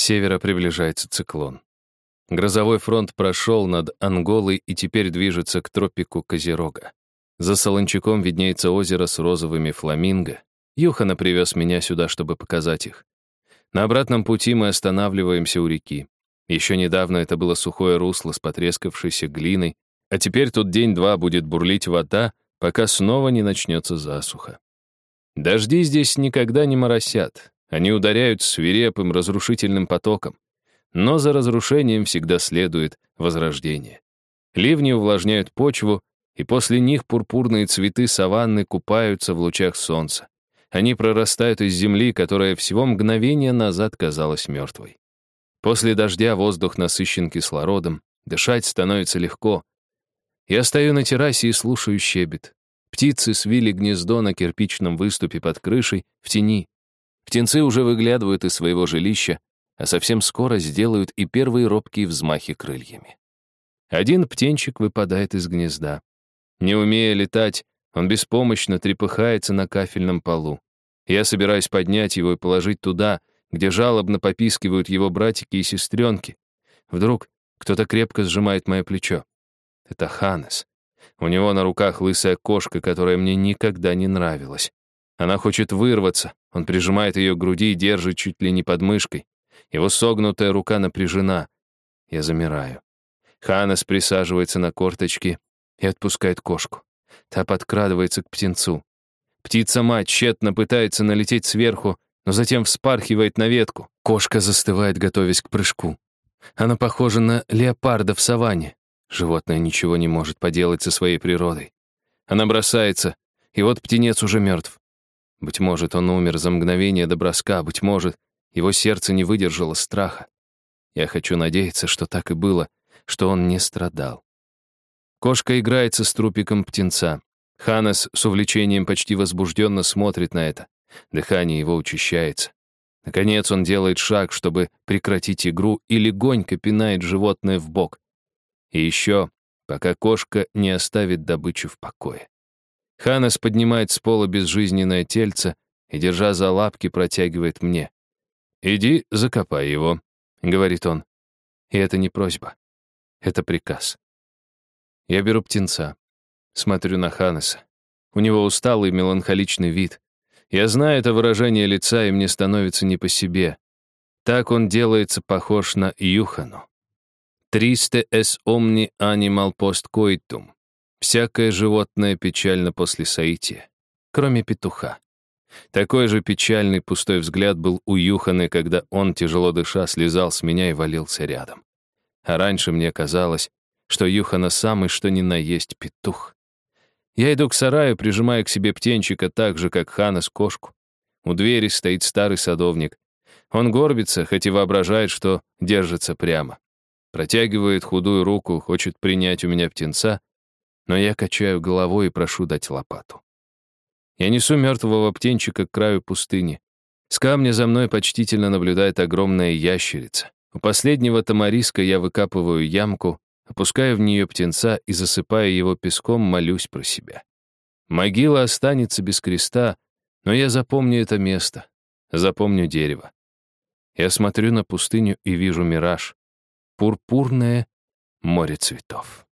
севера приближается циклон. Грозовой фронт прошел над Анголой и теперь движется к тропику Козерога. За Солончаком виднеется озеро с розовыми фламинго. Юхана привез меня сюда, чтобы показать их. На обратном пути мы останавливаемся у реки. Еще недавно это было сухое русло с потрескавшейся глиной, а теперь тут день-два будет бурлить вода, пока снова не начнется засуха. Дожди здесь никогда не моросят. Они ударяют свирепым разрушительным потоком. Но за разрушением всегда следует возрождение. Ливни увлажняют почву, и после них пурпурные цветы саванны купаются в лучах солнца. Они прорастают из земли, которая всего мгновение назад казалась мертвой. После дождя воздух насыщен кислородом, дышать становится легко. Я стою на террасе и слушаю щебет. Птицы свили гнездо на кирпичном выступе под крышей, в тени. Птенцы уже выглядывают из своего жилища, а совсем скоро сделают и первые робкие взмахи крыльями. Один птенчик выпадает из гнезда. Не умея летать, он беспомощно трепыхается на кафельном полу. Я собираюсь поднять его и положить туда, где жалобно попискивают его братики и сестренки. Вдруг кто-то крепко сжимает мое плечо. Это Ханес. У него на руках лысая кошка, которая мне никогда не нравилась. Она хочет вырваться. Он прижимает ее к груди и держит чуть ли не под мышкой. Его согнутая рука напряжена. Я замираю. Ханес присаживается на корточки и отпускает кошку. Та подкрадывается к птенцу. Птица-мать тщетно пытается налететь сверху, но затем вспархивает на ветку. Кошка застывает, готовясь к прыжку. Она похожа на леопарда в саванне. Животное ничего не может поделать со своей природой. Она бросается, и вот птенец уже мертв. Быть может, он умер за мгновение до броска, быть может, его сердце не выдержало страха. Я хочу надеяться, что так и было, что он не страдал. Кошка играется с трупиком птенца. Ханес с увлечением почти возбужденно смотрит на это. Дыхание его учащается. Наконец он делает шаг, чтобы прекратить игру, и легонько пинает животное в бок. И еще, пока кошка не оставит добычу в покое. Ханес поднимает с пола безжизненное тельце и, держа за лапки, протягивает мне. «Иди, закопай его», — говорит он. И это не просьба. Это приказ. Я беру птенца. Смотрю на Ханеса. У него усталый меланхоличный вид. Я знаю это выражение лица, и мне становится не по себе. Так он делается похож на Юхану. Тристе эс омни анимал пост коитум. Всякое животное печально после соития, кроме петуха. Такой же печальный пустой взгляд был у Юханы, когда он, тяжело дыша, слезал с меня и валился рядом. А раньше мне казалось, что Юхана самый что ни на есть петух. Я иду к сараю, прижимая к себе птенчика так же, как Хана с кошку. У двери стоит старый садовник. Он горбится, хоть и воображает, что держится прямо. Протягивает худую руку, хочет принять у меня птенца, но я качаю головой и прошу дать лопату. Я несу мертвого птенчика к краю пустыни. С камня за мной почтительно наблюдает огромная ящерица. У последнего тамариска я выкапываю ямку, опускаю в нее птенца и, засыпая его песком, молюсь про себя. Могила останется без креста, но я запомню это место, запомню дерево. Я смотрю на пустыню и вижу мираж пурпурное море цветов.